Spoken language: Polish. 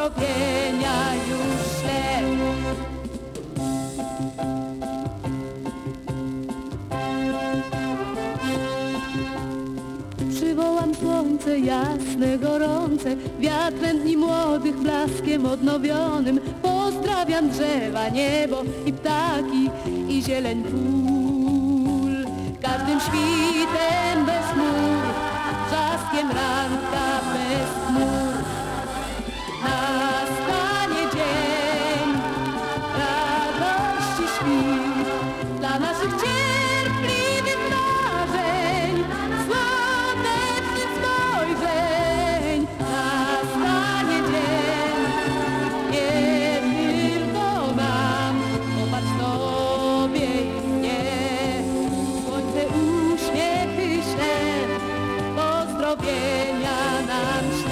pozdrowienia już. Przywołam słońce jasne, gorące, wiatrem dni młodych, blaskiem odnowionym. Pozdrawiam drzewa, niebo i ptaki i zieleń pól. Każdym świtem uzdrowienia nam się.